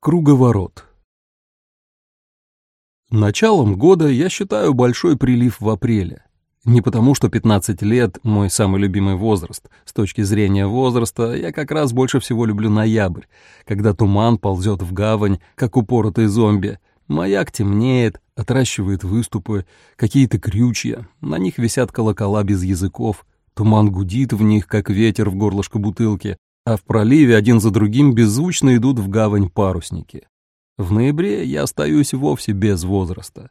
Круговорот. Началом года я считаю большой прилив в апреле. Не потому, что 15 лет — мой самый любимый возраст. С точки зрения возраста я как раз больше всего люблю ноябрь, когда туман ползет в гавань, как упоротый зомби. Маяк темнеет, отращивает выступы, какие-то крючья, на них висят колокола без языков, туман гудит в них, как ветер в горлышко бутылки, а в проливе один за другим беззвучно идут в гавань парусники. В ноябре я остаюсь вовсе без возраста.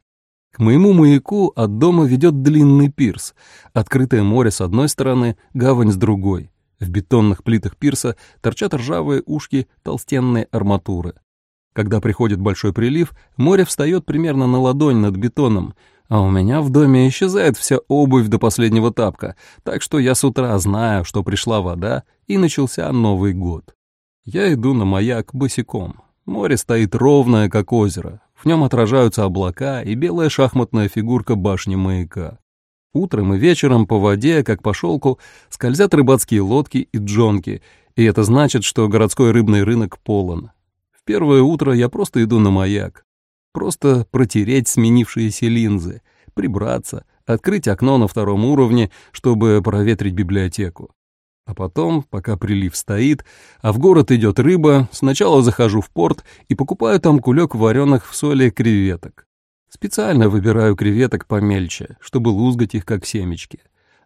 К моему маяку от дома ведет длинный пирс, открытое море с одной стороны, гавань с другой. В бетонных плитах пирса торчат ржавые ушки толстенной арматуры. Когда приходит большой прилив, море встает примерно на ладонь над бетоном, а у меня в доме исчезает вся обувь до последнего тапка, так что я с утра знаю, что пришла вода, и начался Новый год. Я иду на маяк босиком. Море стоит ровное, как озеро. В нем отражаются облака и белая шахматная фигурка башни маяка. Утром и вечером по воде, как по шелку, скользят рыбацкие лодки и джонки, и это значит, что городской рыбный рынок полон. В первое утро я просто иду на маяк. Просто протереть сменившиеся линзы, прибраться, открыть окно на втором уровне, чтобы проветрить библиотеку. А потом, пока прилив стоит, а в город идет рыба, сначала захожу в порт и покупаю там кулек вареных в соли креветок. Специально выбираю креветок помельче, чтобы лузгать их как семечки.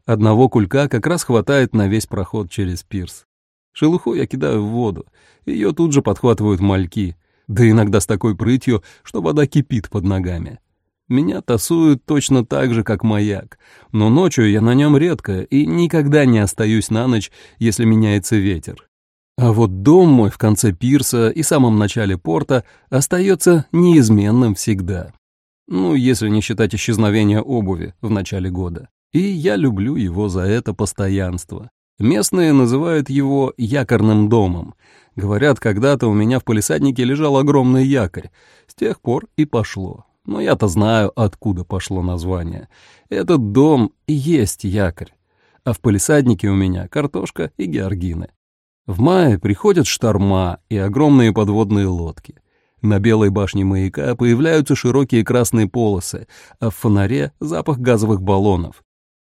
Одного кулька как раз хватает на весь проход через пирс. Шелуху я кидаю в воду, ее тут же подхватывают мальки — да иногда с такой прытью, что вода кипит под ногами. Меня тасуют точно так же, как маяк, но ночью я на нем редко и никогда не остаюсь на ночь, если меняется ветер. А вот дом мой в конце пирса и самом начале порта остается неизменным всегда. Ну, если не считать исчезновения обуви в начале года. И я люблю его за это постоянство. Местные называют его якорным домом, Говорят, когда-то у меня в полисаднике лежал огромный якорь. С тех пор и пошло. Но я-то знаю, откуда пошло название. Этот дом и есть якорь. А в полисаднике у меня картошка и георгины. В мае приходят шторма и огромные подводные лодки. На белой башне маяка появляются широкие красные полосы, а в фонаре запах газовых баллонов.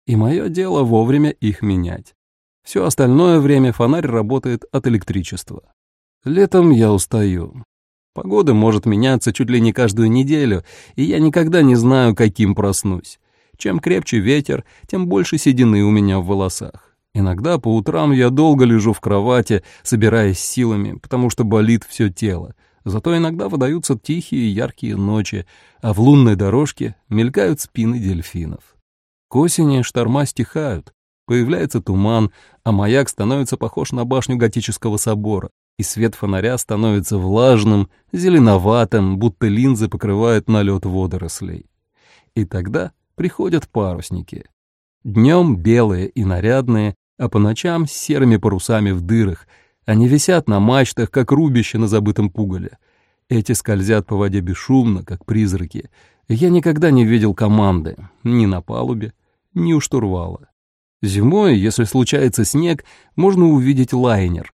И мое дело вовремя их менять. Все остальное время фонарь работает от электричества. Летом я устаю. Погода может меняться чуть ли не каждую неделю, и я никогда не знаю, каким проснусь. Чем крепче ветер, тем больше седины у меня в волосах. Иногда по утрам я долго лежу в кровати, собираясь силами, потому что болит все тело. Зато иногда выдаются тихие яркие ночи, а в лунной дорожке мелькают спины дельфинов. К осени шторма стихают, появляется туман, а маяк становится похож на башню готического собора и свет фонаря становится влажным, зеленоватым, будто линзы покрывают налет водорослей. И тогда приходят парусники. Днем белые и нарядные, а по ночам с серыми парусами в дырах. Они висят на мачтах, как рубище на забытом пугале. Эти скользят по воде бесшумно, как призраки. Я никогда не видел команды ни на палубе, ни у штурвала. Зимой, если случается снег, можно увидеть лайнер,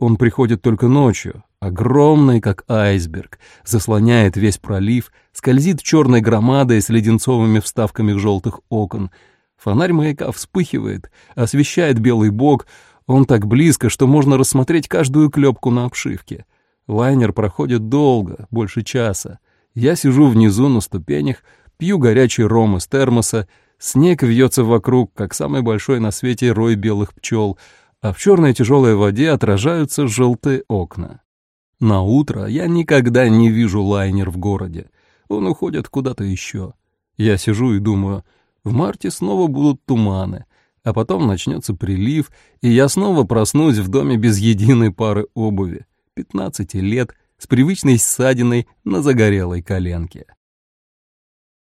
он приходит только ночью, огромный, как айсберг, заслоняет весь пролив, скользит черной громадой с леденцовыми вставками желтых окон. Фонарь маяка вспыхивает, освещает белый бок, он так близко, что можно рассмотреть каждую клепку на обшивке. Лайнер проходит долго, больше часа. Я сижу внизу на ступенях, пью горячий ром из термоса, снег вьется вокруг, как самый большой на свете рой белых пчел — а в черной тяжелой воде отражаются желтые окна. На утро я никогда не вижу лайнер в городе. Он уходит куда-то еще. Я сижу и думаю, в марте снова будут туманы, а потом начнется прилив, и я снова проснусь в доме без единой пары обуви, 15 лет, с привычной ссадиной на загорелой коленке.